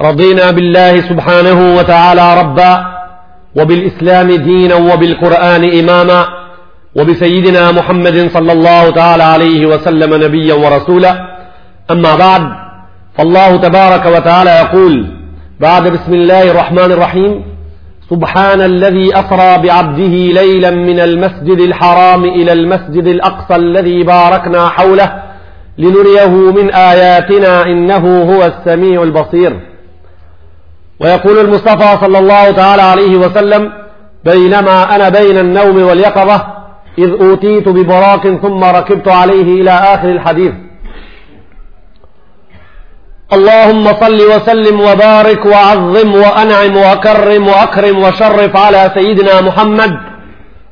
رضينا بالله سبحانه وتعالى ربا وبالإسلام دينا وبالقرآن إماما وبسيدنا محمد صلى الله تعالى عليه وسلم نبيا ورسولا أما بعد فالله تبارك وتعالى يقول بعد بسم الله الرحمن الرحيم سبحان الذي أسرى بعبده ليلا من المسجد الحرام إلى المسجد الأقصى الذي باركنا حوله لنريه من آياتنا إنه هو السميع البصير ويقول المصطفى صلى الله تعالى عليه وسلم بينما أنا بين النوم واليقظة إذ أوتيت ببراق ثم ركبت عليه إلى آخر الحديث اللهم صل وسلم وبارك وعظم وأنعم وكرم وأكرم وشرف على سيدنا محمد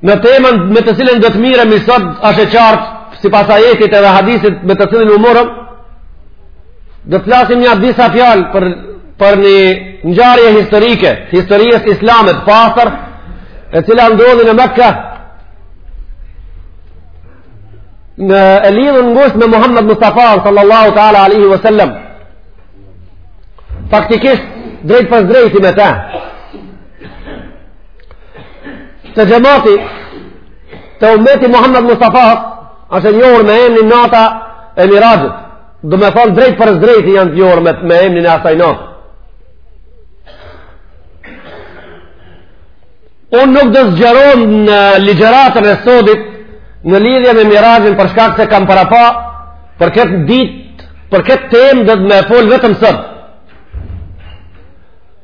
Në temën me të cilën do të miremi sot asht e qartë sipas ajetit edhe hadithit me të cilin u morëm do të flasim nja disa fjalë për, për një ngjarje historike t'historisë islame t'pastër e cila ndodhi në Mekka në e lidhun ngusht me Muhammed Mustafa sallallahu ta'ala alejhi ve sel-lem faktikisht drejtpërsëdrejti me te te xhemati te umeti Muhammed Mustafa është e njohur me emnin nata e miraxhit domethonë drejtpërsëdrejti janë të njohur me, me emnin e asaj nate unë nuk do zgjerona në ligjëratën e sodit në lidhje me miraxhin për shkak se kam parapa për këtë ditë për këtë temë dhe me fol vetëm sot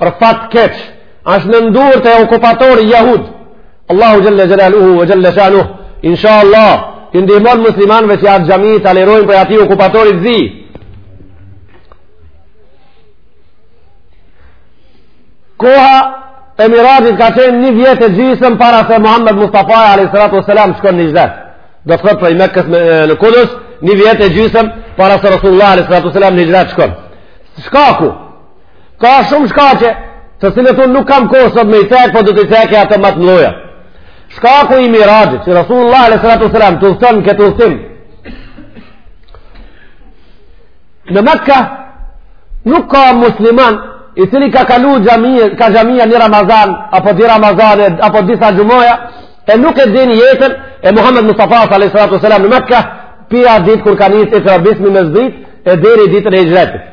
Për fat t'keq, është në durt e okupatorit jahud. Allahu xhel-le xhelaluhu ve xhel-le shanuhu. Insha Allah, i ndihmon muslimanve që atë xhami ta lirojnë prej atij okupatori t'zi. Koha e miraxhit ka qenë një vjet e gjysëm para se Muhammed Mustafa a.s. shkon në hixhret. Do të thotë prej Mekës në Kudus, një vjet e gjysëm para se Rasulullah a.s. në hixhret shkon. Shkaku, Ka shumë shkaqe, të cilët unë nuk kam kohë sot me i cek, po do t'i cek ato ma t'mdhaja. Shkaku i miraxhit, që Rasulullah a.s. të udhton këtë udhtim. Në Mekka, nuk ka musliman, i cili ka kalu xhamia, ka xhamia një Ramazan, apo di Ramazan, apo disa xhumaja, e nuk e din jetën, e Muhammed Mustafa a.s. në Mekka, prej ditë kur ka nis ikra bismi me zbrit, e deri ditën e hixhretit.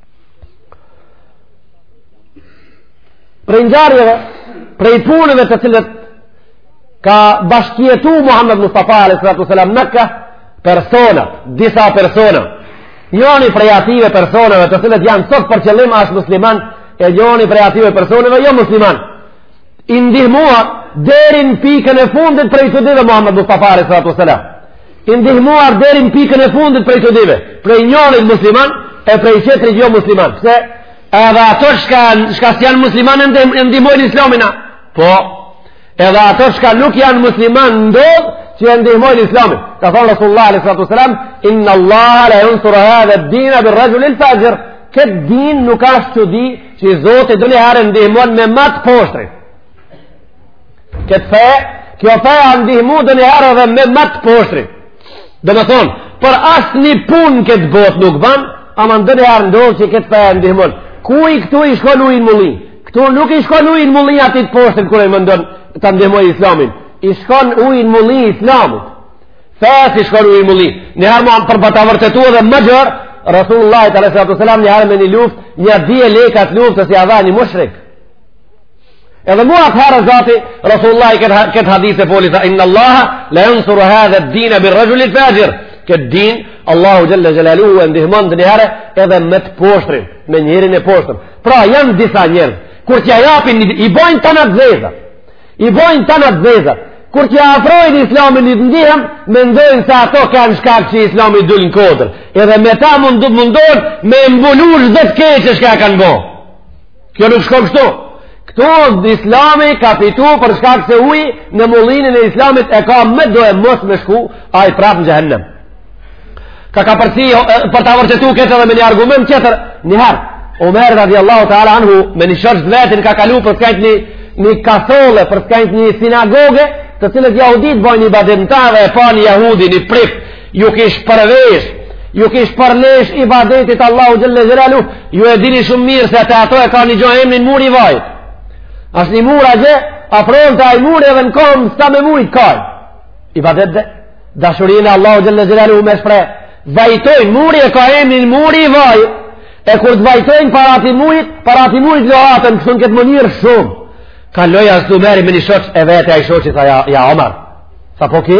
Prej ngjarjeve, prej punëve të cilët ka bashkëjetu Muhammed Mustafa a.s. në Mekka, persona, disa persona, njoni prej ative personave të cilët janë sot për qëllim ashtë musliman, e njoni prej ative personave jo musliman, i ndihmuan deri n'pikën e fundit prej të dive Muhammed Mustafa a.s. I ndihmuan deri në pikën e fundit prej të dive, prej njërit musliman e prej qetrit jo musliman. Pse? Edhe ato shka, shka s'janë musliman e ndihmojnë islamin a? Po, edhe ato shka nuk janë musliman ndodh që e ndihmojnë islamin. Ka thonë Rasulullah a.s. Inna Allaha la jensuru hadha dina bir raxhulil faxhir. Këtë din nuk ashtë çudi që i zoti ndonjëherë e ndihmon me ma t'poshtrin. këtë fe kjo fe a ndihmu dhe një herë dhe me ma të poshtrin dhe me thonë për asnjë punë këtë botë nuk ban ama ndonjëherë ndodh që këtë fe e ndihmon kujt këtu i shkon uji në mulli këtu nuk i shkon uji në mulli atij të poshtri kur ai mendon të ndihmojë islamin i shkon uji në mulli islamit fesë i shkon uji në mulli një herë ma për me ta vërtetu edhe më gjerë Rasulullah sallallahu alaihi wasallam një herë me një luftë, një dije lekat luftës ia dha një mushrik. Edhe mu atëherë zati, Rasulullahi këtë hadith e foli, tha, inna Allah, le jensuru hadhe dina bir rexhulil faxhir, këtë din, Allahu xhelle xhelaluhu e ndihmon ndonjëherë, edhe me të poshtrin, me njeriun e poshtëm. Pra, janë disa njerëz, kur t'ia japin, i bojnë tana të zezat, i bojnë tana të zezat, kur t'ia afrojnë islamin i të ndihëm, mendojnë se ato kanë shkak që islami dul në kodër, edhe me ta mundu mundon, me mbulu çdo të keqe çka kanë bo. Kjo nuk shkon kështu. Këtu islami ka fitu për shkak se uji në mullinin e islamit e ka me do e mos me shku, ai prapë në xhehennem ka. Ka përsëri për ta vërtetu këtë edhe me një argument tjetër, njëherë, Omeri radiallahu ta'ala anhu me një shok të vetin ka kalu përskajt një, një kasolle, përskajt një sinagoge, të cilët jahuditë bojnë ibadet n'ta dhe e pa një jahudi, një prift, ju kish përvesh ju kish përlesh ibadetit Allahut Xhelle Xhelaluhu ju e dini shumë mirë se te ato e ka një gjohem një mur i vajit asht një mur atje afrohen te ai mur edhe në kohëm sa me mujt kaj ibadet dhe dashurinë e Allahut Xhelle Xhelaluhu me shpreh vajtojnë muri e ka emnin muri i vajit e kur të vajtojnë para atij murit para atij murit në atën kësë në këtë mënyrë shumë kaloi aty Omeri me një shoq e vet ai shoqi tha ja, ja Omar sa po ki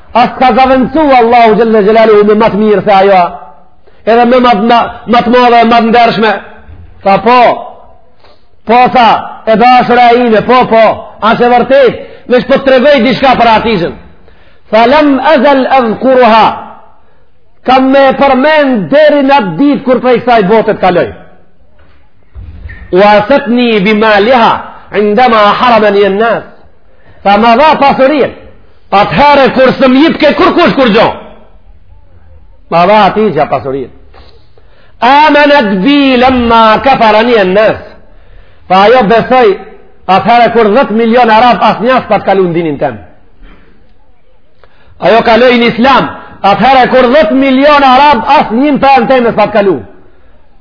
A s'ta ka zavendësu Allahu Xhelle Xhelaluhu me ma të mirë se ajo, edhe me ma të ma, ma të madhe e ma të ndershme. Tha po, po tha, edhe është rajime, po, po, asht e vërtetë, veç po të tregoj diçka për Hatixhen. Tha lem ezel edhkuruha, kam me përmend deri në atë ditë kur prej kësaj botët kaloj. Uasetni bimaliha, indama haramenijen nas, Tha ma dha pasurinë, atëherë kur s'më jipke kurkush kurgjo. Ma dha Hatixhja pasurinë. Amenet bi lemma kafarani en-nas. Tha ajo besoi, atëherë kur 10 milion arab asnjë s'pat kalu në dinin tem. Ajo kaloi në islam, atëherë kur 10 milion arab asnjë në fenë teme s'pat kalu.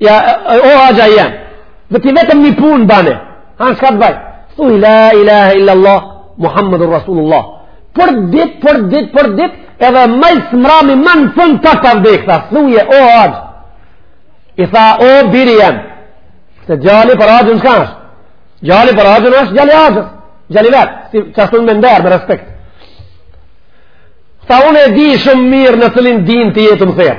Ja, o axha jem, dhe ti vetëm një punë bane, hanë shka të baj, thuj, la ilaha illa Allah, Muhammedur Rasulullah, për dit, për dit, për dit, edhe ma s'mrami ma në fund të të vdek, tha, thuj, o axha, i tha, o biri jem, se gjali për axhën shka është, gjali për axhën është, gjali axhës, gjali vet, si që ashtu me nder, me respekt, Tha unë e di shumë mirë në cilin din ti je tu më thirr.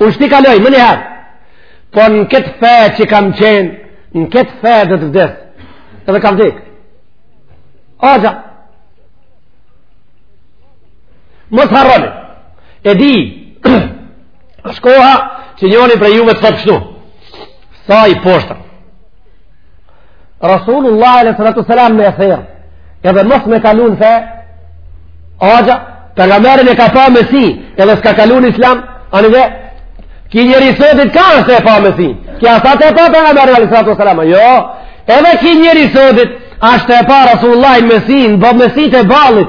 Unë shti kaloj, menjëherë. Po në këtë fe që kam qenë, në këtë fe do të vdes. Edhe ka vdek. Axha. Mos harroni. E di, asht koha që njoni prej juve të thotë kështu. Sa i poshtër. Rasulullah alejhi salatu selam me thirr, edhe mos me kalu n'fe, axha, Pejgamberin e ka pa me si, edhe s'ka kalu n'islam, ani de, ki njeri sodit ka asht e pa me si, ki asat e pa Pejgamberin alejhi salatu selam, jo, edhe ki njeri sodit, asht e pa Rasulullahin me si, në bëmë me si të ballit,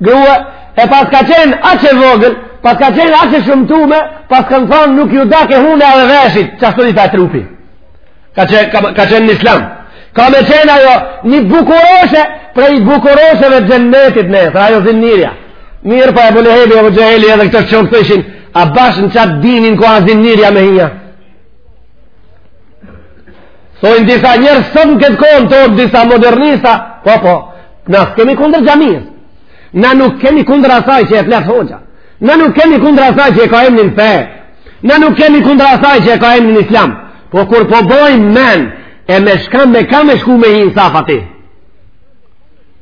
Grua e paska qenë aq e vogël, paska qenë aq e shëmtume, pas kanë thanë nuk ju dake huna edhe veshit, që ashtu një ta trupi. Ka qenë, ka, ka qenë në islam. Ka me qenë ajo një bukuroshe, prej bukurosheve të xhennetit nesra, ajo Zinnirja. Mirëpo Ebu Lehebi e Ebu Xhehli edhe këta që thoshin, a bash në qat din ku a Zinnirja me hi na. Thojnë disa njerëz sot në këtë kohën tonë disa modernista, po po, na s'kemi kundër xhamisë, na nuk kemi kundër asaj që e flet hoxha, na nuk kemi kundër asaj që e ka emnin fe, na nuk kemi kundër asaj që e ka emnin islam, po kur po bajmë men, e me shkam me kam me shku me hi në saf aty.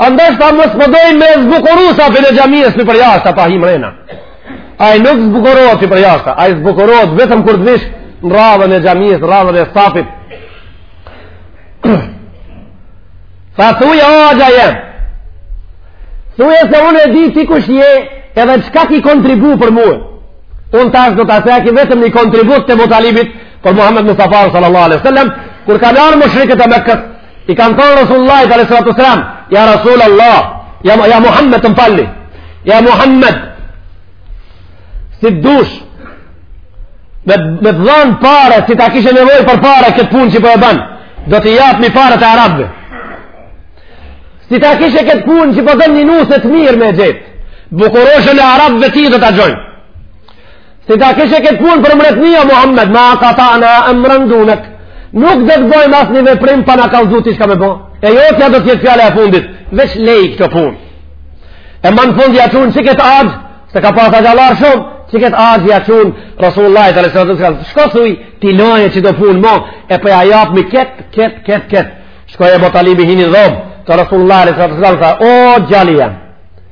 Andaj ata mos po dojnë me zbukuru safin e xhamisë për jashtë, pa hi mrena. Ai nuk zbukurohet për jashtë, ai zbukurohet vetëm kur të vish në radhën e xhamisë, në radhën e safit. Tha thuje o axha jem. Thuje se unë e di ti kush je edhe qka ki kontribu për mu. Unë tash do ta ceki vetëm një kontribut të Ebu Talibit për Muhammed Mustafa sallallahu alaihi sallam, kur kanë ardh mushrikët e Mekës I kanë thanë Rasulullahit alejhi salatu selam, ja Rasulullah, ja, ja Muhammed të më falni, ja Muhammed, si të dush, me, me të dhanë pare, si ta kishe nevoj për pare këtë punë që po e ban, do t'i japmi paret e arabëve. Si ta kishe këtë punë që po don një nuse të mirë me gjet, bukuroshen e arabëve ty do ta gjejmë. Si ta kishe këtë punë për mretni o Muhammed, ma katana emren dunek. Nuk do të bojmë asnjë veprim pa na kallzu ti çka me bo. E jotja do t'jetë fjala e fundit, veç le këtë punë. E ma në fund ja çunë qikëtë axhë, se ka pas axhallarë shumë, qikëtë axhë ja çunë Rasullullahit alayhi salatu wasalam, që ka shko thuj t'i lojë qito punë mo, e për po ja japim këtë, këtë, këtë, këtë. Shkoi Ebu Talibi hini n'dhomë, te Rasullullahi alayhi salatu wasalam, o djali jem.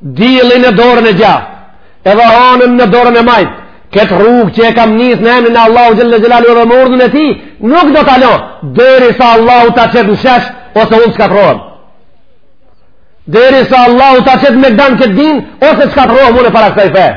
dillin në dorën e djathtë, edhe hanën në dorën e majtë, këtë rrugë që e kam nis në emrin e Allahut xhelle xhelaluhu edhe me urdhnin e tij, nuk do ta lo, derisa Allahu ta qet në shesh, ose unë shkatrrohem. Derisa Allahu ta qet n'mejdan këtë din, ose shkatrrohem unë para kësaj feje.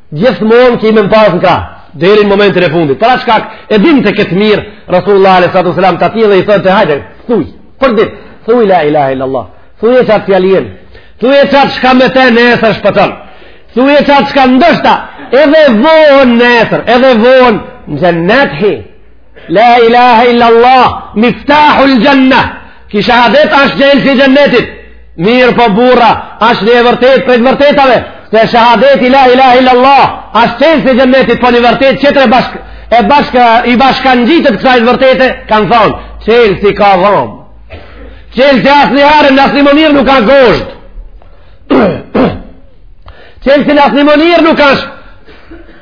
Gjithmonë ki me m'pas në krah deri në momentin e fundit. Pra çka e dinte këtë mirë Rasulullah alayhi salatu wasalam atje dhe i thonte hajde, thuj. Për ditë, thuj la ilaha illa Allah. Thuje qat fjalën. Thuje qat çka me të nesër shpëton. Thuje qat çka ndoshta edhe vohon nesër, edhe vohon në xhennet La ilaha illa Allah, miftahul xhenne, ky shahadet ashtë çelësi i xhennetit, mirëpo burra, ashtë një e vërtetë prej vërtetave, se shahadeti la ilaha illa Allah, ashtë çelësi i xhennetit, po një e vërtetë tjetër e bashkë, e bashkë, i bashkangjitet kësaj të vërtete, kanë thonë, çelësi ka dhomë, çelësi asnjëherë, në asnjë mënyrë nuk ka gozhdë, çelësi n'asnjë mënyrë nuk ashtë,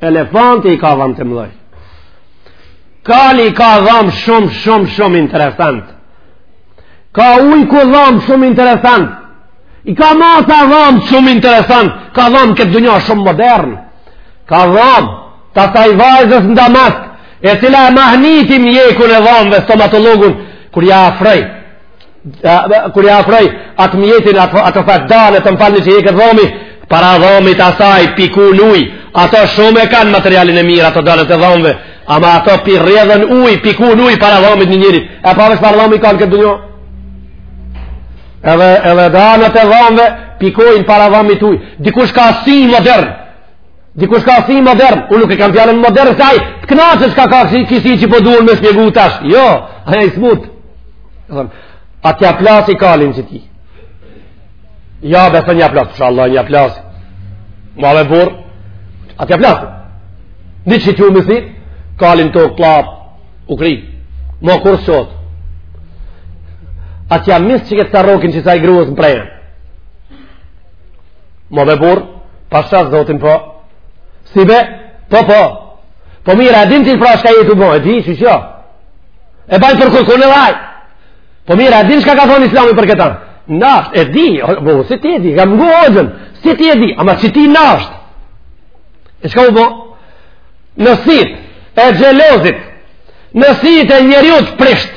Elefanti i ka dham të mdhoj. Kali i ka dham shumë, shumë, shumë interesant. Ka ujku dham shumë interesant. I ka maca dham shumë interesant. Ka dham këtë dunja shumë modern. Ka dham t'asaj vajzës në Damask e cila e mahniti mjekun e dhamve stomatologun kur ja afroj. kur ja afroj atë mjetin ato far dana të m'falni që e hek dhomin para dhomit t'asaj pikun ujë ato shumë e kanë materialin e mirë ato danat e dhomve ama ato pi rrjedhin ujë pikun ujë para dhomit të njerit e pa vesh para dhomit kanë këtë dunjo edhe edhe danat e dhomve pikojnë para dhomit ujë dikush ka sy modern Dikush ka sy modern, unë nuk e kam fjalën modern se ai të kënaqesh ka kisi që po duan me shpjegu tash. Jo, ai është smut. Thon, a t'ja plasi kalin që ti? Ja, besa ja plas, pasha Allah, ja plas. Ma me burr. A t'ja plas? Diç që t'ju mësy, kalin n'tokë plap, u kry. Mo kur sot. A t'ja mis që ke të rokin që sa i gruas në prejën? Mo be burr, pasha zotin po. Si be? Po po. Po mirë, a din ti pra shka je tu bo, e di, që që? E baj për kërë kërë laj. Po mirë, a din shka ka thonë islami për këta? Nasht, e di, bo, si ti e di, kam ngu hoxhën, si ti e di, ama si ti nasht. E shka u bo? Në syt e xhelozit, në syt e njeriut prisht,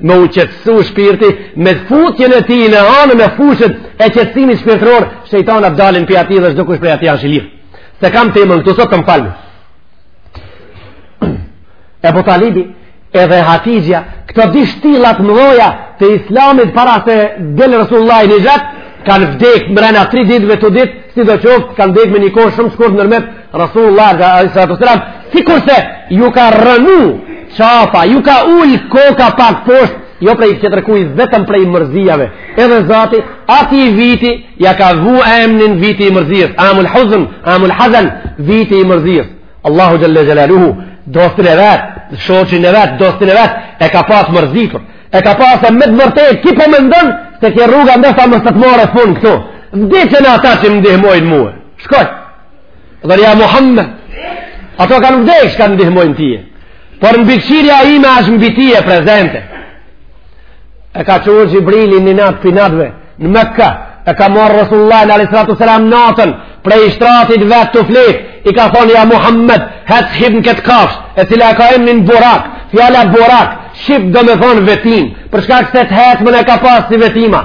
me u qetsu shpirti me futjen e tij në anën e fushën e qetsimit shpirtëror shejtanat dalin prej ati dhe çdokush prej ati janë shlir s'e kam temën këtu sot të më falni Ebu Talibi edhe Hatixhja këto dy shtyllat mëdhaja të islamit para se del Rasulullahi në hixhret kanë vdek mrena tri ditve të dytë sido qoftë kanë vdek me një kohë shumë shkurt nërmet Rasulullah alejhi salatu ve selam sikurse ju ka rënë qafa, ju ka ul koka pak poshtë, jo prej tjetërkuj vetëm prej mërzijave. Edhe zati, ati i viti ja ka vu emnin viti i mërzijës, amul huzn, amul hazan, viti i mërzijës. Allahu xhel-le xhelaluhu, dostin e vet, shoqin e vet, dostin e vet e ka pa të mërzitur. E ka pa se me të vërtetë ky po mendon se ke rruga ndoshta mos të marrë fund këtu. Vdiqën ata që më ndihmojnë mua. Shkoj. Dhe ja Muhammed, ato kanë vdek shka t'ndihmojnë tye. Por mbikëqyrja ime ashtë mbi tye prezente. E ka çu Xhibrilin një natë prej netëve, në Mekka, e ka marrë Rasulullahin alejhi salatu ve selam natën, prej shtratit vet tu flejt, i ka thonë ja Muhammed, hec hip në këtë kafshë, e cila e ka emnin burak, fjala burak, shqip do me thonë vetim, për shkak se të hecmen e ka pasë si vetima,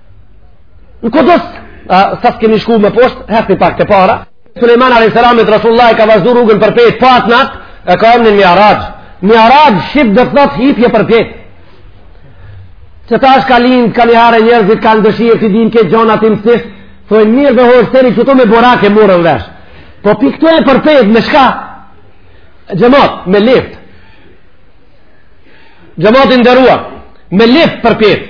Në Kuds, sa të kemi shku me poshtë, hekti pak të para. Suleiman A.S. Rasulullahi ka vazhdu rrugën përpjetë, po atë natë, e ka emnin Miraxh. Miraxh, shqip do të thotë hipje përpjetë. Që ta është ka lindë, kanjëherë njerëzit, kanë dëshirë t'i dinë këto gjana imtësisht, thoi mirë be hoxhë deri qëtu me Burak e morëm vesh. Po pi këtu e përpjetë, me shka? Xhemat, me lift. Xhemat i nderuar, me lift përpjetë.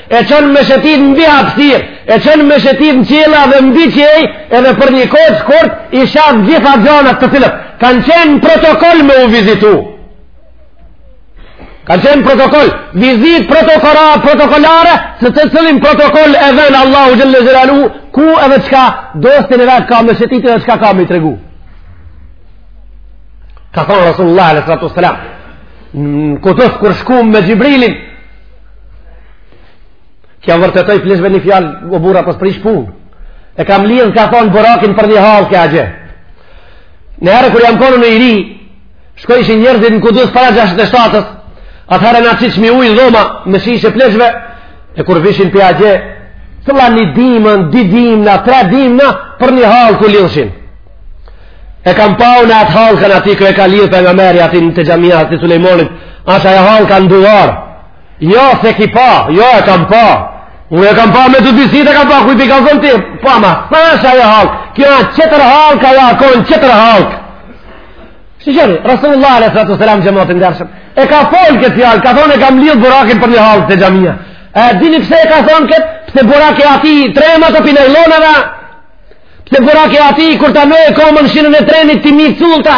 e çon me shëtit mbi hapsirë, e çon me shëtit në qiella dhe mbi qiej, edhe për një kohë shkurt, i sheh të gjitha gjanat të cilat, kanë qenë protokoll me u vizitu. Kanë qenë protokoll, vizitë protokola, protokollare, se të cilin protokoll e ven Allahu xhel-le xhelaluhu ku edhe çka dostin e vet ka me shëtit edhe çka ka me i tregu. Ka thonë Rasulullah a.s. Në Kuds kur shkum me Xhibrilin, T'ja vërtetoj pleqve një fjalë, o burra po s'prish punë. E kam lidhë, ka thonë, burakin për një hallkë qatje. Një herë, kur jam kon unë i ri, shkojshin njerëzit në Kudus para 67-ës, atëherë na qitshmi ujë n'dhoma, me shishe pleqve, e kur vishin pi atje, të la një dimën, dy dimna, tre dimna, për një hallkë ku lidhshin. E kam pa unë atë hallkën aty ku e ka lidhë pejgamberi aty në te xhamia aty Sulejmanit, asht ajo hallka n'duvar. Jo, s'e ki pa, jo e kam pa. Unë e kam pa me të dy sytë e kam pa, kujt i ka zonë ti, pa ma, pa asht ajo hallkë. Kjo janë tjetër hallkë ka ja konë tjetër hallkë. Shë qëri, Rasulullah alejhi salatu selam xhemat i ndershëm. E ka folë këtë fjalë, ka thonë e kam lidhë burakin për një hallkë te xhamia. E dini pse e ka thonë këtë, pse buraki atij tremet pi najlonave, Pse buraki atij kur ta me e komën n'shinën e trenit ti mi culta?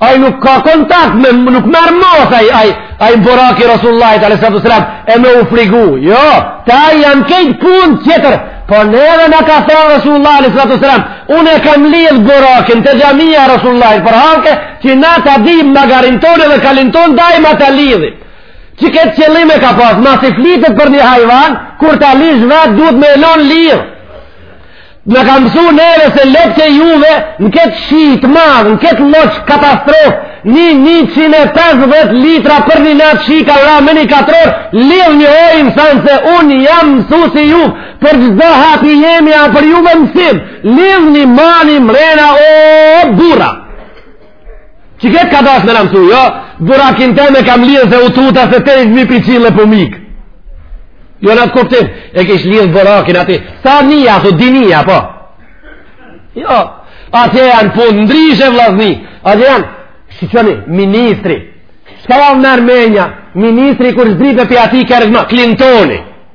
Ai nuk ka kontakt me nuk merr mos ai ai ai buraki Rasulullah alayhi wasallam e me u frigu. Jo, ta ai janë krejt punë tjetër. Po ne edhe na ka thënë Rasulullah alayhi wasallam, unë e kam lidh burakin te xhamia Rasulullah për hallke që na ta dimë magarin tonë dhe kalin tonë dajma ta lidhim. Që këtë qëllime ka pas, masi flitet për një hajvan, kur ta lish vetë duhet me e lon lidhë. Na ka mësu neve se lopët e juve në këtë shi të madh, në këtë lloj katastrofe, një 150 litra për një natë shi ka ra me një katror, lidhni ojë më sanë se unë jam mësusi juve, për gjithë hati jemi a për juve mësim, lidhni mani mrena o burra. Qikëtë ka dashtë me na mësu, jo? Burakin tem e kam lidhë se u tuta se te i zmi për qilë e po m'ik. Jo në atë kuptim, e kish lidhë burakin aty. Sa nija, thu di nija, po. Jo, atje janë punë ndryshe, vllazni. Atje janë, shiqoni, ministri. Shka ja merr menja, ministri kur zbritke pi atij kërgma, Klintoni.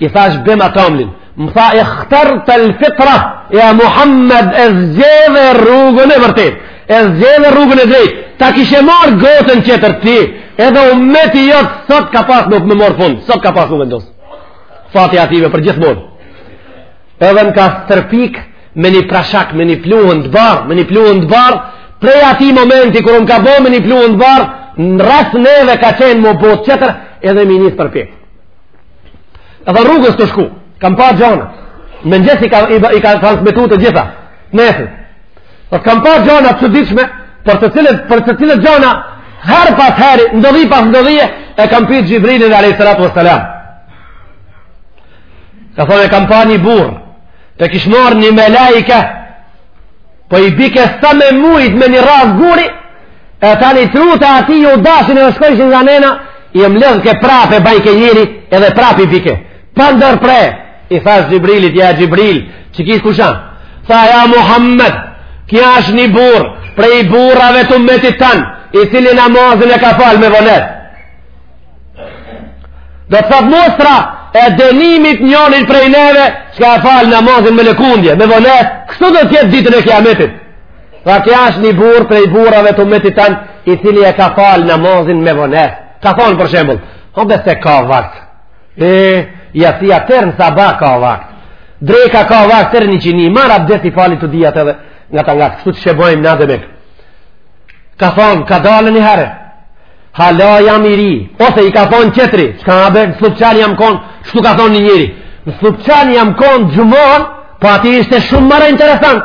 i thash bema tamlin më tha ikhtarte l-fitra ja Muhammed e zgjedhe rrugën e vërtetë e zgjedhe rrugën e drejtë ta kishe marrë gotën tjetër ti edhe umeti jot sot ka pas me morë fund sot ka pas m'u vendos fati atyre përgjithmonë edhe më ka stërpik me një prashak me një pluhun të bardhë me një pluhun të bardhë prej atij momenti kur më ka bo me një pluhun të bardhë në rrasë neve ka qenë në botë tjetër edhe m'u nis për pekë Edhe rrugës tu shku, kam pa gjona. Në mëngjes i ka, i, i ka transmitu të gjitha, t'nesrit. Dhe kam pa gjona të çuditshme, për të cilat, për të cilat gjona, herë pas here, ndodhi pas ndodhie, e kam pytë Xhibrilin Alejhi Salatu Veselam. Ka thonë e kam pa një burrë, te kish marrë një melaike, po i bike sa me mujt me një rrasë guri, E tani trutë e atij u dajshin e shkojshin nga njana, i mledhke prap e bajke njeri edhe prap i bike. Pa ndërpre, i thash Xhibrilit, ja Xhibril, qiky kush a? Tha ja Muhammed, ky është një burrë, prej burrave të umetit tand, i cili namazin e ka falë me vonesë. Do të thotë mostra e denimit njënit prej neve, që ka falë namazin me lëkundje, me vonesë, kështu do t'jetë ditën e kiametit. Pra ky është një burrë prej burrave të umetit tand, i cili e ka falë namazin me vonesë. Ka thonë për shembull, o dhe se ka vakt. E, jacia teri në sabah ka vakt. Dreka ka vakt teri n'iqini, marr abdes i fali të dyjat edhe nga ta nga të kështu të shebojmë në dhe mekë. Ka thonë, kadalë një herë, hala jam i ri, ose i ka thonë tjetri, çka be, në Slupçan jam konë, shtu ka thonë një njeri, në Slupçan jam konë xhuman, po aty ishte shumë mara interesant,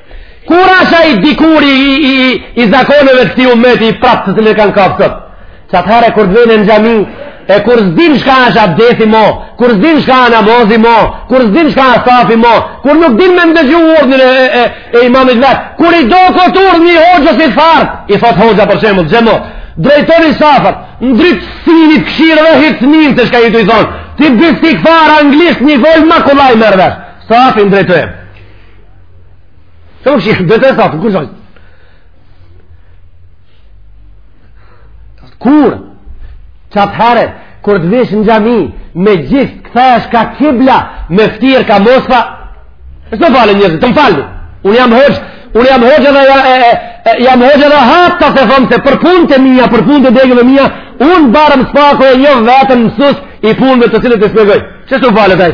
Kur asht ai dikuri i, i, i, i zakoneve të atij umeti i prapë të të na kanë kapë sot? Qatëherë kur të vjen në xhami, e kur s'dim shka asht abdesi mo, kur s'dim shka namazi mo, kur s'dim shka a safi mo, kur nuk dim me ndëgju urdhën e, e, e imamit vetë, kur i do këtë urdhën e hoxhës hiç fare, i thotë hoxha për shembull, xhemat, drejtoni safat, në dritë sinit këshirë dhe hitë njën të shka i të i thonë, ti bëstik farë anglisht një volë ma kollaj mërë dhe, safin drejtojmë. Të më shikë, dhe të e thafë, kur shakë? Kur, qatëhere, kur të vish në xhami, me gjithë, kthehesh ka kibla, me ftyrë ka mos pa, ashtu falen njerëzit, të më falni, unë jam hoxhë, unë jam hoxhë edhe, ja, e, e, e, jam hoxhë edhe hatta s'e thom se për punët e mija, për punët e degëve mija, unë barem së paku e njoh veten mësus, i punëve të cilët e shpjegoj. Qashtu falet aj?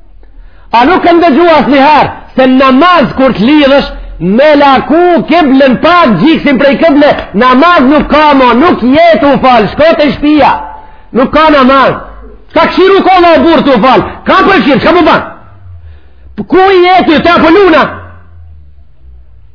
A nuk kem ndëgju asnjëherë se namaz kur të lidhësh me laku kiblën pak gjoksin prej kible, namaz nuk ka mo, nuk je tu u falë, shko te shpia, nuk ka namaz. Ka këshiru kollaj burrë tu u falë, ka përshirë, shka ka m'u ba? Ku je ti të apëlluna?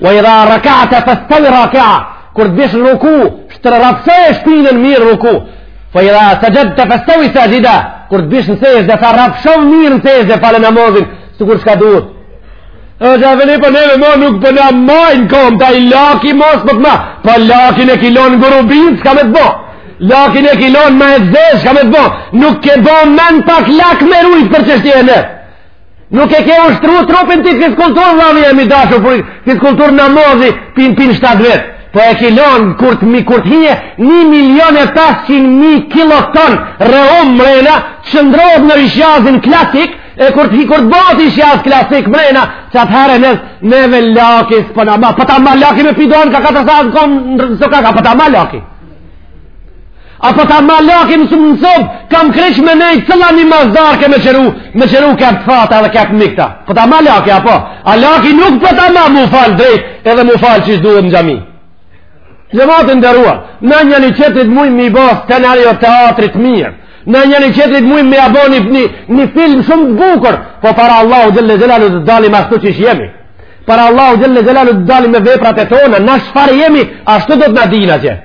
Wa idha raka'ta fastawi raki'a. Kur të bish ruku, rrafshoje shpinën mirë ruku. Fa idha sajadta fastawi sajida. Kur të bish në sexhde, fa rrafsho mirë në sexhde fale namazin, sikur çka duhet. A ja vëni po neve mo nuk po na majn komt, ai laki mos po ma. Po laki ne kilon gurubin, s'ka me të bo? Laki ne kilon më e zë, s'ka me të bo? Nuk ke bo mend pak lak me rujt për çështjen e. Nuk e ke ushtru trupin ti fiskultur, vllai jem i dashur, për fiskultur namazi, pin, pin 7 vetë. Po e kilon, kur t', mi, kur t'hije, 1.500.000 kiloton reum mrena, qëndrojt në ishiazin klasik, e kur t'hi, kur t'bohet ishiaz klasik mrena, që atëherë në neve lakis, po në ma, po ta ma laki me pidon, ka ka të sa në kom, së ka ka, po ta ma laki. Apo ta ma lakim së më nësobë, kam kresh me nejtë cëla një mazdarë ke me qëru, me qëru ke të fata dhe ke të mikta. Po ta ma laki, apo? A laki nuk po ta ma mu falë drejt, edhe mu falë që qysh duhet në xhami. Xhemat i nderuar, ne njëni qetrit mujmë m'i ba skenario teatrit mirë, ne njëni qetrit mujmë me ia bo një, një, një film shumë të bukur, po para Allahut xhele xhelaluhu të dalim ashtu qysh jemi. Para Allahut xhele xhelaluhu të dalim me veprat e tona, ne çfarë jemi, ashtu do të në dina që.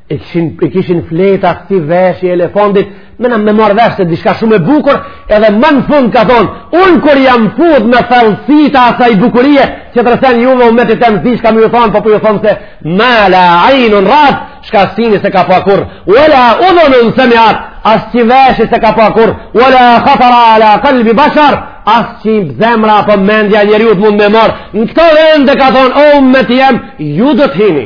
e kishin e kishin fletët si veshi i elefantit me na me marr vesh se diçka shumë e bukur edhe më në fund ka thon un kur jam fut në thellësit e asaj bukurie që tresan ju me umetit tem diçka kam me ju thon po po ju thon se ma la ainun raat çka syni s'e ka pa kurr wala udhun samiat as që veshi s'e ka pa kurr wala khatara ala qalbi bashar as që zemra apo mendja e njeriut mund me marr në këto vende ka thon o umeti jem ju do të hini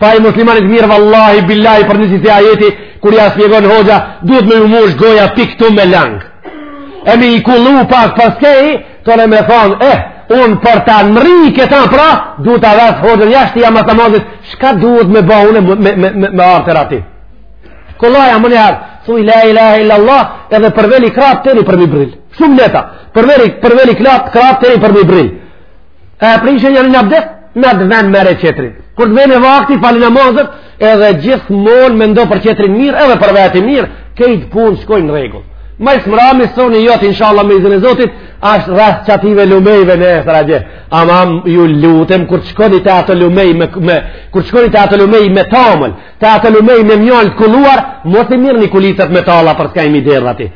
Pa i muslimanit mirë vallahi billahi për njësi se ajeti kur ja spjegon hoxha duhet me ju mush goja pik të me lang e me i kullu pak pas kej të në me thonë eh unë për ta nëri këta pra duhet a dhasë hoxhën jashtë jam ata mazit shka duhet me ba unë me, me, me, me, me artë rati kulloja më njëherë thuj la ilaha illa Allah edhe përvili krahtë një përmi brryl shumë lehtë përvili, përvili krahtë një përmi brryl E prishe njënin abdes, me të vjen merre qetrin. Kur të vjen vakti, fali namazet, edhe gjithmon mendo për qetrin mirë, edhe për veti mirë, krejt punët shkojnë n'rregull. Ma i smrami së një jotë, inshallah, me izin e Zotit, ashtë rrasë qative lumejve në esra gje. Ama ju lutem, kur të shkoni te ato lumej me, me, kur të shkoni te ato lumej me tamël, te ato lumej me mjaltë të kulluar, mos i mirni kulicat metala për të ka m'i derdh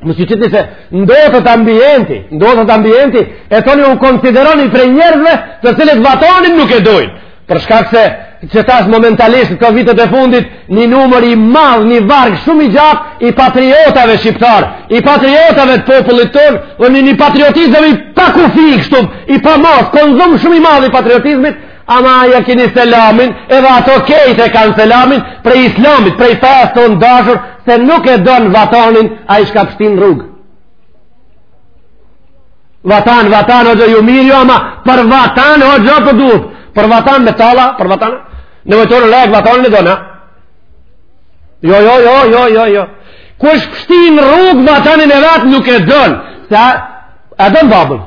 Mos i qitni se ndotet ambienti, ndotet ambienti, e tani u konsideroni prej njerëzve të cilët vatanin nuk e dojnë. Për shkak se që tash momentalisht kto vitet e fundit një numër i madh, një varg shumë i gjatë i patriotave shqiptar, i patriotave të popullit ton, dhe një, një patriotizëm i pakufi kështu, i pamasë, konzum shumë i madh i patriotizmit, Ama ja kini selamin, edhe ato kejt e kanë selamin, prej islamit, prej fesë tonë t'dashur, se nuk e don vatanin, ai çka pështin n'rrugë. Vatan, vatan, o hoxhë ju mirë, jo, ama për vatan, o hoxhë po duhet. Për vatan me tala, për vatan, në vëtërë lek, vatanin e dona. Jo, jo, jo, jo, jo, jo. Kush pështin n'rrugë, vatanin e vet nuk e don. Se a, e don babën.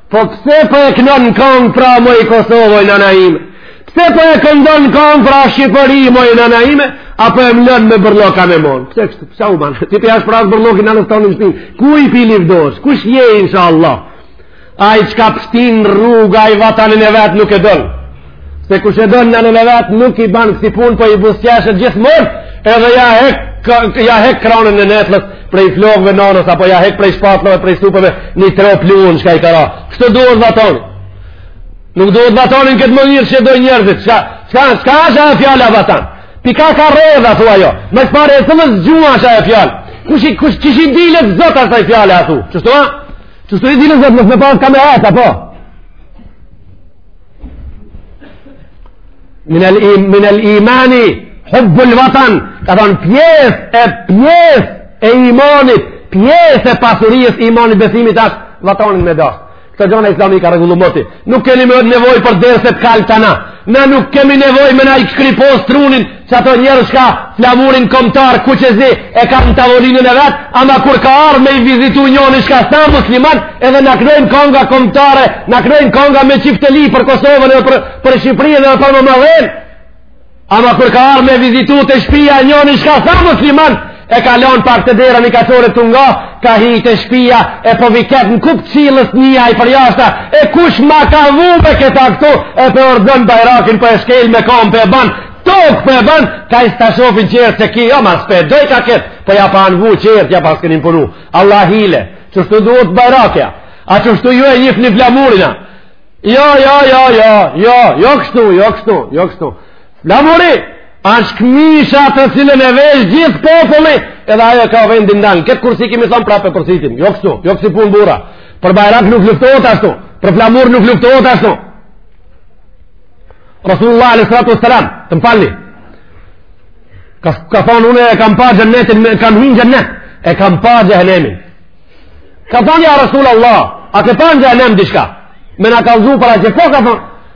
Po pse po e kënon kongën pra moj Kosovë oj nana ime? Pse po e këndon kongën pra Shqipëri moj nana ime? A po e mlon me bërlloka me mon? Pse kështu? Pse u banë? Ti p'ja shpraz bërllokin nanës tonë në shpinë. Ku i pili vdojës? Kush je insha Allah? Ai çka pështin n'rrugë ai vatanin e vet nuk e don? Se kush e don nënën e vet nuk i bën kësi punë, po i buzëqesh gjithmonë, edhe ja hek ja hek kranën e metlës prej flokëve nënës apo ja hek prej shpatullave, prej supeve, një trohë pluhun çka i ka ra. Kështu duhet vatani. Nuk duhet vatani n'këtë mënyrë që dojnë njerëzit. Çka, çka, çka është ajo fjala vatan? Prej kah ka rrjedh thua ajo. Më parë e thënë zgjua është ajo fjalë. Kush i kush kish i dilë zot asaj fjale aty. Qeshtu, qeshtu i dilet zot, më pas kamë ata po. Minel imani, hubbul vatan, ka thonë pjesë e pjesë e imanit, pjesë e pasurisë imanit besimit ashtë, vatanin me dashtë. Këto gjona islami ka rregullu moti. Nuk keni më nevoj për derse të kalë të na. Na nuk kemi nevoj me na i kriposë trunin që ato njerëz çka flamurin komtar kuq e zi e kanë n' tavolinën e vet, ama kur ka ardh me i vizitu njoni çka s'a musliman, edhe na knojnë konga komtare, na knojnë konga me çifteli për Kosovën e për, për Shqipërinë edhe për mëmëdhenë, ama kur ka ardh me vizitu te shpia njoni çka s'a musliman, e ka lonë pak te dera një kaqore të nga, ka hi te shpia, e po viket në kupë t'qiellës njai përjashta, e kush ma ka vu me këta këtu, e po rrxon bajrakin po e shkel me komë po e ban, n'tokë po e ban, ka i stashofin qërë që ki, jo ma s'pe doj ka ketë, po ja pa në vu qërë, ja paske ni punu, Allah hile, qeshtu duhet bajraki a, a qeshtu ju e njifni flamurin a, jo, jo, jo, jo, jo, jo kështu, jo kështu, jo kështu, Flamuri ashtë këmisha të cilën e vesh gjithë populli, edhe ajo ka vendin ndanë. N'këtë kursi kemi thonë prap e përsëritim, jo kështu, jo kësi punë burra. Për bajrak nuk luftohet ashtu, për flamur nuk luftohet ashtu. Rasulullah a.s. të më falni, ka, ka thonë une e kam pa xhennetin, me, kam hi n'xhennet, e kam pa xhehennemin. Ka thonë ja Rasulullah, a ke pa n'xhehennem diçka, me na kallzu për atë, po ka thonë,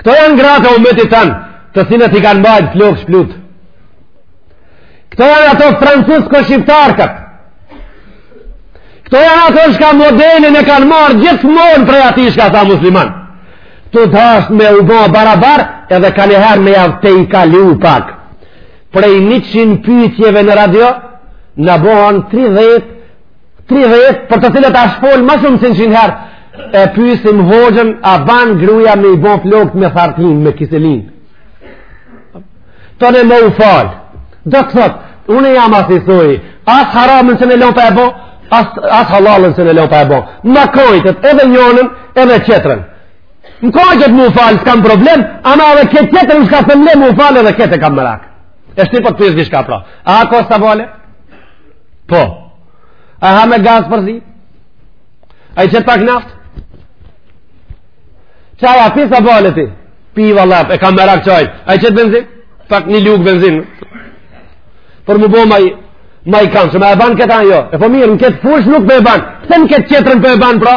Këto janë gratë e umetit tanë, të cilat i kanë bajtë flokët shplutë. Këto janë ato francusko-shqiptarkat. Këto janë ato çka modelin e kanë marrë gjithmonë prej atij çka s'ashtë musliman. Këtu tash me u bo barabar edhe kanjëherë me jav tejkalu pak. Prej një qind pytjeve në radio, na bohen 30 30 për të cilat ashtë folë ma shumë se një qind herë, e pysin hoxhën a bon gruja me i bon flokët me thartinë, me kiselinë. Tona me u falë. Do të thotë, unë jam asisoj, as haramin s'e, me lopë e bo, as as hallallin s'e, me lopë e bo. M'u kojtë edhe njonën edhe tjetrën. M'u kojtë m'u falë, s'kam problem, ama edhe këtë tjetrën çka s'më le m'u falë edhe këtë e kam merak. E tash një po të pys një çka pra. A, kosta vale? Po, a ha me gaz përzi? A i qet pak naftë? Çaj a pi sabahle ti? Pi valla, e kam merak çajin. A i qet benzin? Pak një lugë benzin. Për m'u bo maj, maj kanë, s'e me e ba këtë a jo. E po mirë, në këtë fushë nuk ma e ban. Pse në këtë tjetrën po, po e ban, pra?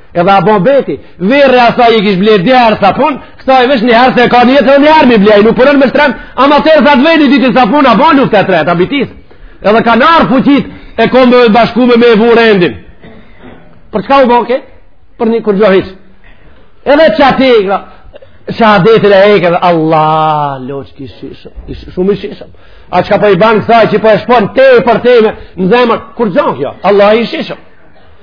Edhe a bon beti, vjehrra asaj i kish blerë dy herë sapun, kësaj veç një herë se e ka një jetë dhe një herë m'i blerë, i nuk po rrin me shtremë, ama të e sa të veni ditë i sapun, a bon luftë e tretë, a bitis. Edhe kanë ardh fuqitë e kombeve të bashkume me e vu rendin. Për çka u bo ke? Për një kurgjo hiç. Edhe që aty, shahadetin e hek dhe Allah, loq ki shishëm, shumë i shishëm. A çka po, po i ban kësaj, që po, po e shpon tej për tej me, në zemër, kur gjohë kjo, Allah i shishëm.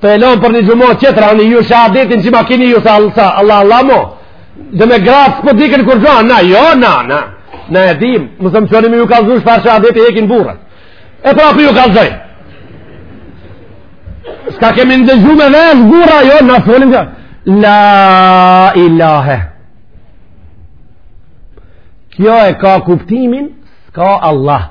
Të e lonë për një xhuma tjetër a, në ju shahadetin që ma kini ju sa Allah, Allah, Allah mo. Dhe me gratë s'po diket kurgjo, na, jo, na, na. Na e dim, më zëmë që me ju kallzu çfarë shahadeti e hekin burrat. E pra po ju kallzoj. Çka kemi ndëgju me dhe, së burra, jo, na folim që. La ilahe. Kjo e ka kuptimin, s'ka Allah.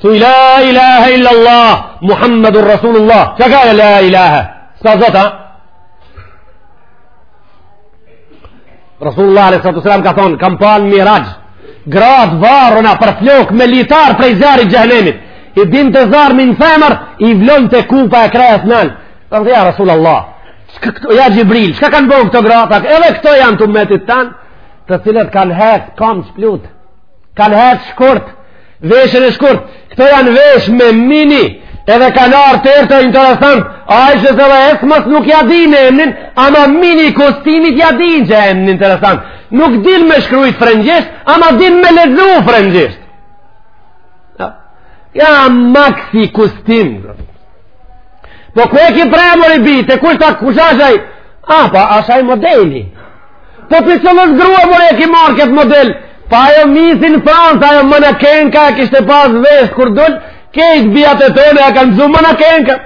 Thuj la ilaha illa Allah, Muhammedur Rasulullah. Çka ka e la ilaha? S'ka zota? Rasulullah a.s. ka thonë, kam pa në miraxh, gratë varuna për flok me litar prej zjarrit xhehnemit, i digjte zjarrmi n'themër, i vlonte kupa e kresë nalt. Tha, tha ja Rasulullah, ja Xhibril, çka kanë bo këto gra, edhe këto janë t'umetit tanë, të cilat kanë hekë, kambë çplutë. kanë herë të shkurt, veshën e shkurt, këto janë vesh me mini, edhe kanë arë të erë të interesant, Ajshes edhe Esmës nuk ja din emnin, ama mini kostimit ja din qe emnin interesant. Nuk din me shkrujt frëngjisht, ama din me lexu frëngjisht. Ja, ja maksi kostim. Po ku e ki pre mori bi te, ku shta kush asht aj, a pa asht aj modeli. Po prej cilës grua more e ki marrë këtë model, pa ajo misi n'Francë, ajo ma na kenka, kishte pas vesh kur dul, kejt bijat e tona, ja kanë zu ma na kenka.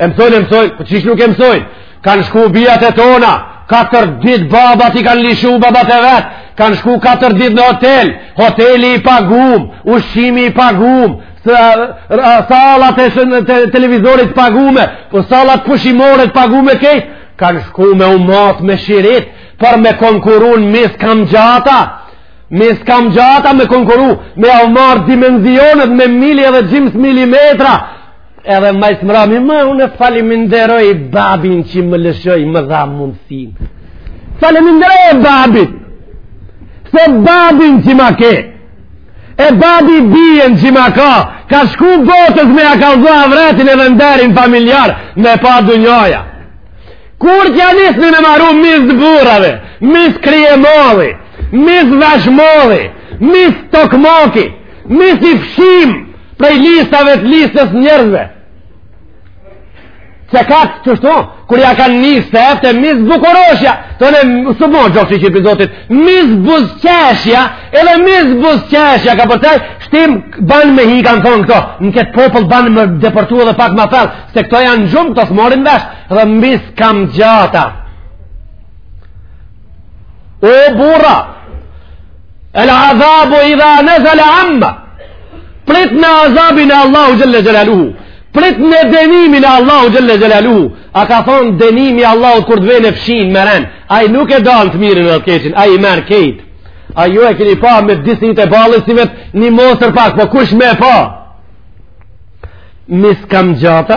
E mësojnë, e mësojnë, po qysh nuk e mësojnë, kanë shku bijat e tona, katër dit babat i kanë lëshu babat e vet, kanë shku katër dit në hotel, hoteli i pagum, ushqimi i pagum, sallat e televizorit pagume, po sallat pushimore të pagume kejt, kanë shku me u mat me shirit, për me konkurun mis kamgjata, mis kamgjata me konkuru, me jau marr dimensionet me mili edhe gjymës milimetra, edhe ma s'mrami, më unë e faliminderoj babin që më lëshoi më dha mundësinë. Faliminderoje babin, se babin që ma ke, E babi bijën që ma ka, ka shku botës me ja kallzu avretin edhe nderin familjar me pa dynjaja. Kur t'ja nisni me maru mis të burrave, mis kryemadhi, mis veshmadhi, mis tokmaki, mis i fshim prej listave të listës njerëzve. Se ka qështu, kur ja kanë nisë sefte, mis bukuroshja, të në së mojë gjokë që që i pizotit, mis buzëqeshja, edhe mis buzëqeshja kapërcej, shtim, ban me hi kanë thonë këto, në këtë popull ban me depërtu edhe pak ma thellë, se këto janë gjumë, këto s'marrin vesh, dhe mis kamgjata. O burra, El azabu idha nezele amma. Pritne azabin e Allahut xhel-le xhelaluhu. Pritne dënimin e Allahut xhel-le xhelaluhu. A ka thonë dënimi i Allahut kur të vjen e fshin me ren. Ai nuk e dan të mirin dhe të keqin. Ai i merr kejt. A ju e kini pa me dy sytë e ballit sivjet një mostër pak. Po kush me pa? Mis kamgjata.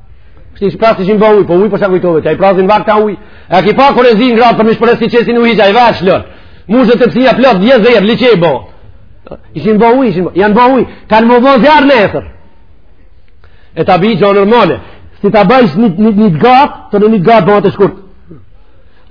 Kështu i prasi ishin bo ujë, po ujë përsa po kujtove, qaj prasi në vakt a ujë. E ki pa kur e zinë gratë për në shpërës s'i qesin ujë, që i vesh lërë. Mushet tepsia plot, dje zërë, li që i bëhë. Ishin bo ujë, ishin bo, janë bo ujë, kanë me u bo zjarr nesër. E ta bëjë gjo normale, si ta bëjsh një, një, një gatë, të në një gatë bëhë të shkurtë.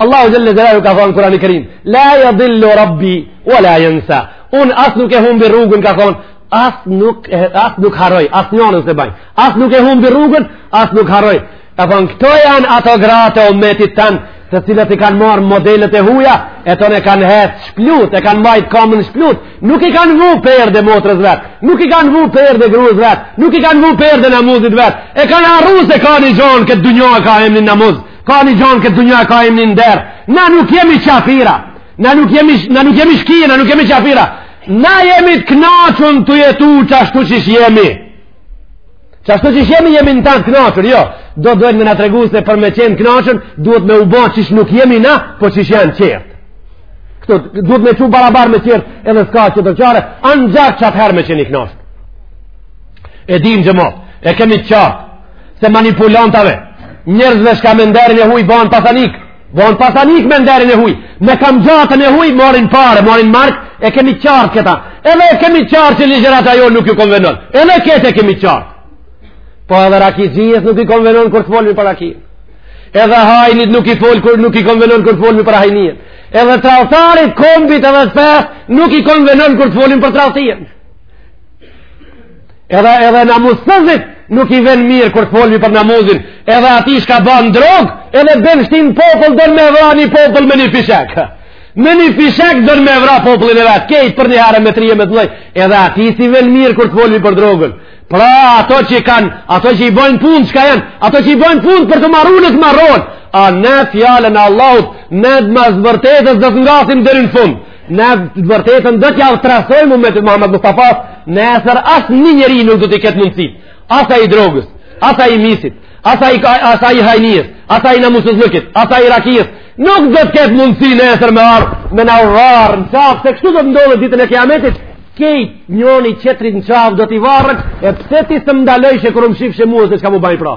Allahu xhel-le xhelaluhu ka thonë n'Kurani Kerim, la jadil-lu rabbi, ve la jensa. Unë as nuk e humbi rrugën, ka thonë, as nuk, as nuk harroj, as njënën s'e bajnë. As nuk e humbi rrugën, as nuk harroj. Ka thonë, këto janë ato gratë e umetit tanë, të cilat i kanë marrë modelet e huja, e tonë e kanë hecë shplut, e kanë majtë kamën shplut, nuk i kanë vu perde motrës vet, nuk i kanë vu perde grusë vet, nuk i kanë vu perde namuzit vet, e kanë harru se ka një gjo në këtë dunjo e ka emnin namuz, ka një gjo në këtë dunjo e ka emnin nder, na nuk jemi qafira, na nuk jemi, na nuk jemi shkina, nuk jemi qafira, na jemi të knaqun tu jetu qashtu qysh jemi. Qashtu qysh jemi jemi na tanë knaqur, jo, do dojnë me na tregu se për me qenë knaqun, duhet me u bo qysh nuk jemi na, po qysh janë qertë. Kështu, duhet me çu barabar me qertë edhe s'ka qetër çare, anxhak qatëherë me qenë i knaqur. E dimë që mot, e kemi qartë, se manipulantave, njerëzve shka me nderin e huj banë pasanikë, Bon pasanik me nderin e huj, me kamgjatën e huj, marrin pare, marrin mark, e kemi qartë këta. Edhe e kemi qartë që ligjërata jo nuk ju konvenon. Edhe këtë e kemi qartë. Po edhe rakixhijës nuk i konvenon kur të folmi për rakijën. Edhe hajnit nuk i fol kur nuk i konvenon kur të folmi për hajnijën. Edhe tradhtarit kombit edhe t'fesë nuk i konvenon kur të folmi për tradhtijën. Edhe, edhe namussëzit nuk i ven mirë kur të folmi për namuzin. Edhe ati shka banë drogë, edhe ben shtin popull deri me vra një popull me një fishek. Me një fishek deri me vra popullin e vet. Kejt për një harë me tri e me të lej. Edhe ati s'i ven mirë kur të folmi për drogën. Pra ato që i kanë, ato që i bojnë punë, shka janë, ato që i bojnë punë për t'u marru le të marronë. A ne fjalën Allahut, ne do mas vërtetës do të ngasim deri n'fund. Ne të vërtetën do t'ja trasojmë umetit Muhammed Mustafa, nesër as një njeri nuk do t'i ketë mundësi, as ai i drogës, as ai i misit, as ai, as ai i hajnijës, as ai i namussëzllëkit, as ai i rakijës, nuk do të ketë mundësi nesër me ardhë, me na u varë në qafë, se kështu do të ndodhë ditën e kiametit, kejt njoni qetrit në qafë do t'i varen, e pse ti s'më ndalojshe kur më shifshe mua se shka mu bajnë pra.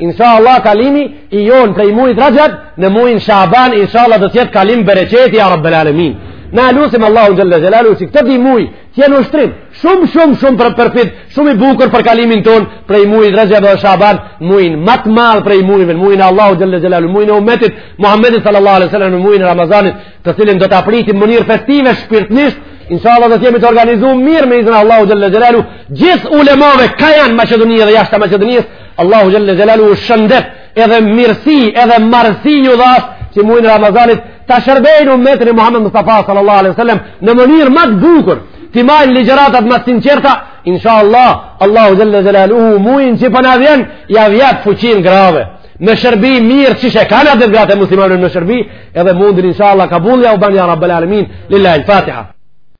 Insha Allah kalimi i jonë prej mujit Rajab në mujin Shaban Insha Allah do t'jetë kalim bereqeti ja rabbel alemin Na lusim Allahu xhalla xhelalu se këto dy muj t'jenë ushtrim shumë shumë shumë për përfit shumë i bukur për kalimin tonë prej mujit Rajab dhe Shaban mujin më të madh prej mujve mujin Allahu xhalla xhelalu mujin e umetit Muhammedit sallallahu alaihi wasallam mujin Ramazanit të cilin do ta pritim në mënyrë festive shpirtnisht Inshallah do të jemi të organizuar mirë me izin Allahu xhalla xhelalu gjithë ulemave ka janë Maqedonia dhe jashtë Maqedonisë Allahu Xhelle Xhelaluhu shëndet edhe mirësi edhe marësi ju dhashtë që mujin e Ramazanit ta shërbejnë umetin Muhammed Mustafa sallallahu alaihi sallam në mënyrë ma të bukur t'i majnë ligjëratat ma të sinqerta insha Allah Allahu Xhelle Xhelaluhu mujin që po na vjen jau jep fuqinë grave me shërbi mirë qysh e kanë adet gratë e muslimanëve me shërbi edhe mundin insha Allah kabul jau ban ja Rabbel Alemin Lillahi Fatiha